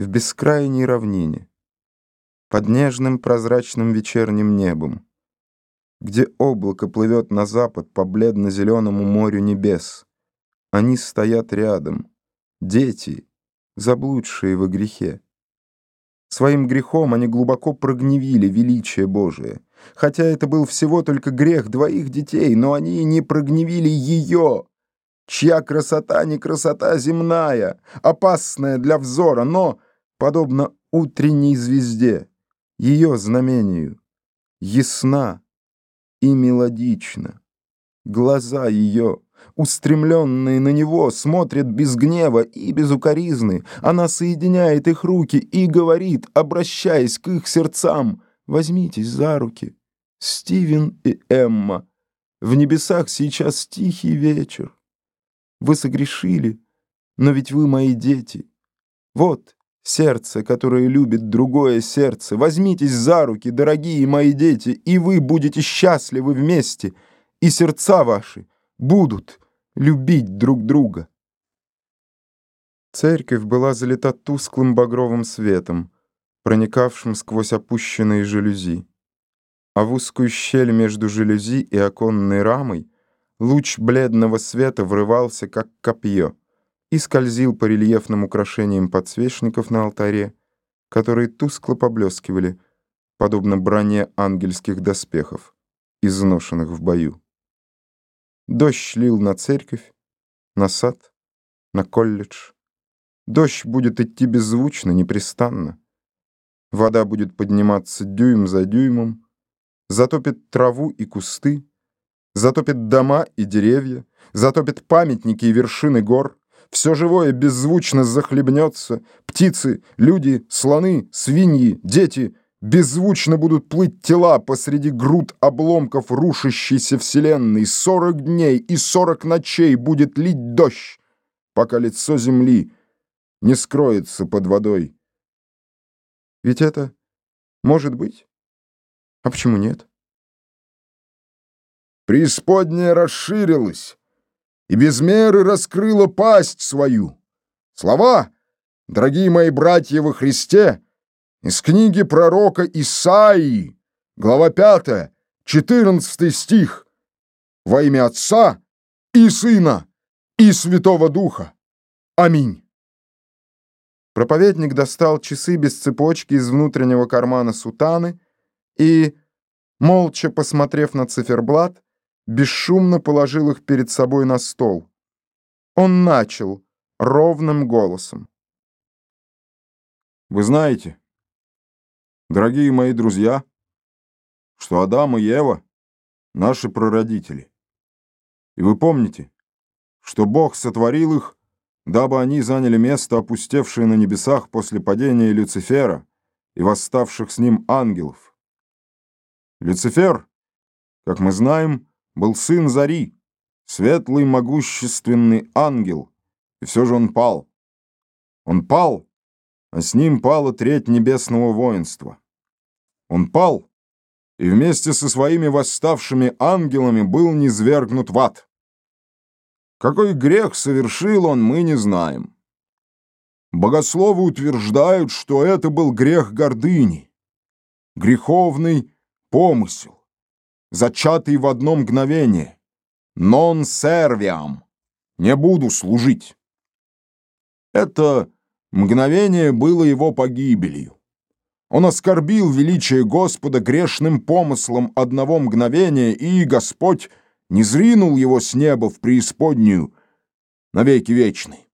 в бескрайней равнине, под нежным прозрачным вечерним небом, где облако плывет на запад по бледно-зеленому морю небес. Они стоят рядом, дети, заблудшие во грехе. Своим грехом они глубоко прогневили величие Божие. Хотя это был всего только грех двоих детей, но они не прогневили ее, чья красота не красота земная, опасная для взора, но, подобно утренней звезде, ее знамению, ясна и мелодична. Глаза ее устремленные на него, смотрят без гнева и без укоризны. Она соединяет их руки и говорит, обращаясь к их сердцам, «Возьмитесь за руки, Стивен и Эмма. В небесах сейчас тихий вечер. Вы согрешили, но ведь вы мои дети. Вот сердце, которое любит другое сердце. Возьмитесь за руки, дорогие мои дети, и вы будете счастливы вместе, и сердца ваши будут любить друг друга. Церковь была залита тусклым багровым светом, проникавшим сквозь опущенные жалюзи. А в узкую щель между жалюзи и оконной рамой луч бледного света врывался, как копье, и скользил по рельефным украшениям подсвечников на алтаре, которые тускло поблескивали, подобно броне ангельских доспехов, изношенных в бою. Дождь лил на церковь, на сад, на колледж. Дождь будет идти беззвучно, непрестанно. Вода будет подниматься дюйм за дюймом, затопит траву и кусты, затопит дома и деревья, затопит памятники и вершины гор. Все живое беззвучно захлебнется. Птицы, люди, слоны, свиньи, дети — Беззвучно будут плыть тела посреди груд обломков рушащейся вселенной. Сорок дней и сорок ночей будет лить дождь, пока лицо земли не скроется под водой. Ведь это может быть? А почему нет? Преисподняя расширилась и без меры раскрыла пасть свою. Слова, дорогие мои братья во Христе, — из книги пророка Исаии, глава 5, 14 стих. Во имя Отца и Сына и Святого Духа. Аминь. Проповедник достал часы без цепочки из внутреннего кармана сутаны и, молча посмотрев на циферблат, бесшумно положил их перед собой на стол. Он начал ровным голосом. «Вы знаете, Дорогие мои друзья, что Адам и Ева — наши прародители. И вы помните, что Бог сотворил их, дабы они заняли место, опустевшее на небесах после падения Люцифера и восставших с ним ангелов. Люцифер, как мы знаем, был сын Зари, светлый могущественный ангел, и все же он пал. Он пал, а с ним пала треть небесного воинства. Он пал и вместе со своими восставшими ангелами был низвергнут в ад. Какой грех совершил он, мы не знаем. Богословы утверждают, что это был грех гордыни, греховный помысел, зачатый в одно мгновение, non serviam, не буду служить. Это мгновение было его погибелью. Он оскорбил величие Господа грешным помыслом одного мгновения, и Господь не зринул его с неба в преисподнюю навеки вечный.